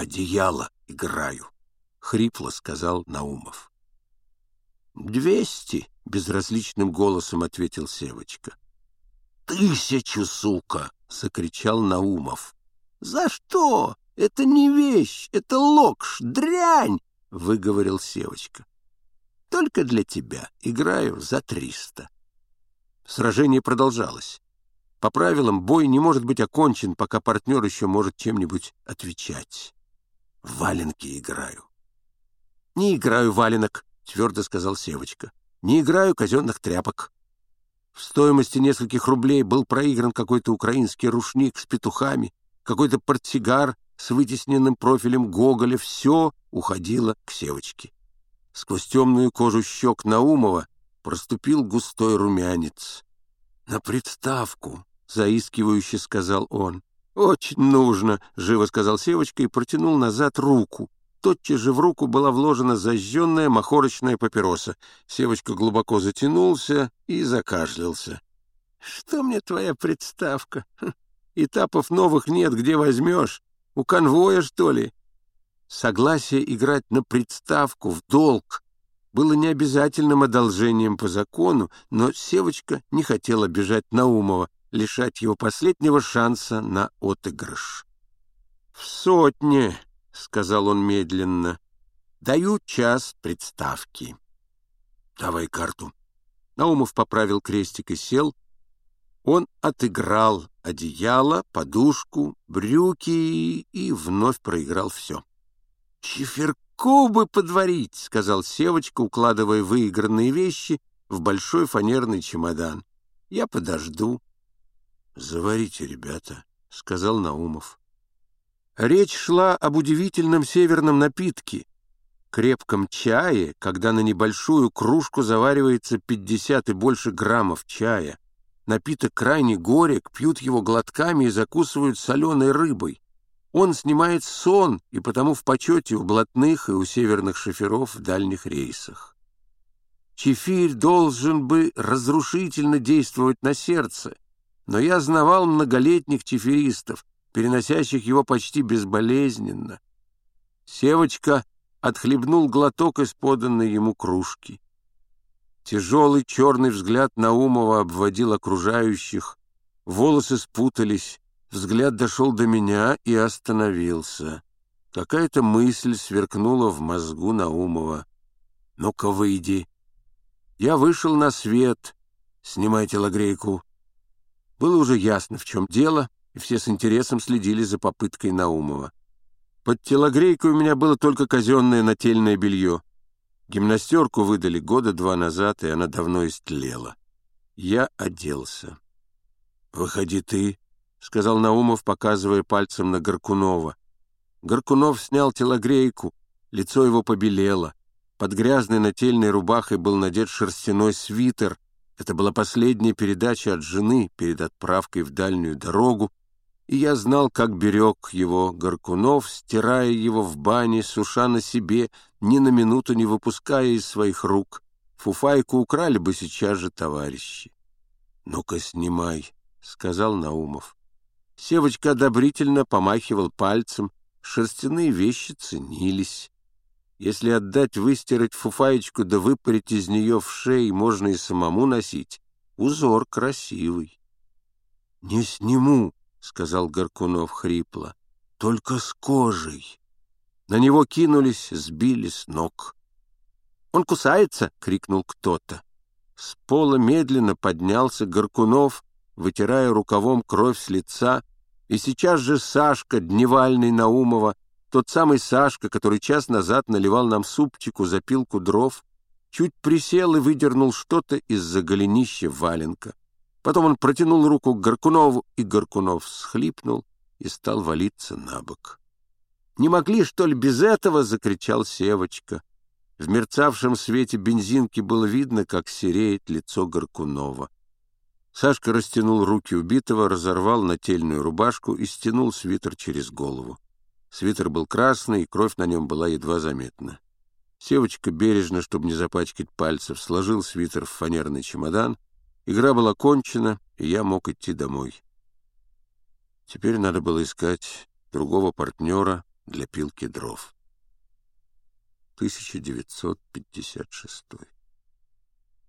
одеяло играю, — хрипло сказал Наумов. «Двести!» — безразличным голосом ответил Севочка. «Тысячу, сука!» — закричал Наумов. «За что? Это не вещь, это локш, дрянь!» — выговорил Севочка. «Только для тебя играю за триста». Сражение продолжалось. По правилам, бой не может быть окончен, пока партнер еще может чем-нибудь отвечать. Валенки играю. «Не играю валенок», — твердо сказал Севочка. «Не играю казенных тряпок». В стоимости нескольких рублей был проигран какой-то украинский рушник с петухами, какой-то портсигар с вытесненным профилем Гоголя. Все уходило к Севочке. Сквозь темную кожу щек Наумова проступил густой румянец. «На представку», — заискивающе сказал он. «Очень нужно», — живо сказал Севочка и протянул назад руку. Тотчас же в руку была вложена зажженная махорочная папироса. Севочка глубоко затянулся и закашлялся. «Что мне твоя представка? Этапов новых нет, где возьмешь? У конвоя, что ли?» Согласие играть на представку в долг было необязательным одолжением по закону, но Севочка не хотела бежать Наумова, лишать его последнего шанса на отыгрыш. «В сотне!» — сказал он медленно. «Даю час представки». «Давай карту». Наумов поправил крестик и сел. Он отыграл одеяло, подушку, брюки и вновь проиграл все. «Чиферку бы подварить», — сказал Севочка, укладывая выигранные вещи в большой фанерный чемодан. «Я подожду». «Заварите, ребята», — сказал Наумов. Речь шла об удивительном северном напитке, крепком чае, когда на небольшую кружку заваривается 50 и больше граммов чая. Напиток крайне горек, пьют его глотками и закусывают соленой рыбой. Он снимает сон, и потому в почете у блатных и у северных шоферов в дальних рейсах. Чефирь должен бы разрушительно действовать на сердце, но я знавал многолетних чефиристов, переносящих его почти безболезненно. Севочка отхлебнул глоток из поданной ему кружки. Тяжелый черный взгляд Наумова обводил окружающих, волосы спутались, взгляд дошел до меня и остановился. Какая-то мысль сверкнула в мозгу Наумова. «Ну-ка, выйди!» Я вышел на свет. «Снимайте лагрейку». Было уже ясно, в чем дело — и все с интересом следили за попыткой Наумова. Под телогрейкой у меня было только казенное нательное белье. Гимнастерку выдали года два назад, и она давно истлела. Я оделся. «Выходи ты», — сказал Наумов, показывая пальцем на Горкунова. Горкунов снял телогрейку, лицо его побелело. Под грязной нательной рубахой был надет шерстяной свитер. Это была последняя передача от жены перед отправкой в дальнюю дорогу, и я знал, как берег его Горкунов, стирая его в бане, суша на себе, ни на минуту не выпуская из своих рук. Фуфайку украли бы сейчас же товарищи. — Ну-ка, снимай, — сказал Наумов. Севочка одобрительно помахивал пальцем, шерстяные вещи ценились. Если отдать выстирать фуфаечку да выпарить из нее в шеи, можно и самому носить. Узор красивый. — Не сниму, — сказал Горкунов хрипло, — только с кожей. На него кинулись, сбили с ног. «Он кусается!» — крикнул кто-то. С пола медленно поднялся Горкунов, вытирая рукавом кровь с лица, и сейчас же Сашка, дневальный Наумова, тот самый Сашка, который час назад наливал нам супчику за пилку дров, чуть присел и выдернул что-то из-за голенища валенка. Потом он протянул руку к Горкунову, и Горкунов схлипнул и стал валиться на бок. «Не могли, что ли, без этого?» — закричал Севочка. В мерцавшем свете бензинки было видно, как сереет лицо Горкунова. Сашка растянул руки убитого, разорвал нательную рубашку и стянул свитер через голову. Свитер был красный, и кровь на нем была едва заметна. Севочка бережно, чтобы не запачкать пальцев, сложил свитер в фанерный чемодан — Игра была кончена, и я мог идти домой. Теперь надо было искать другого партнера для пилки дров. 1956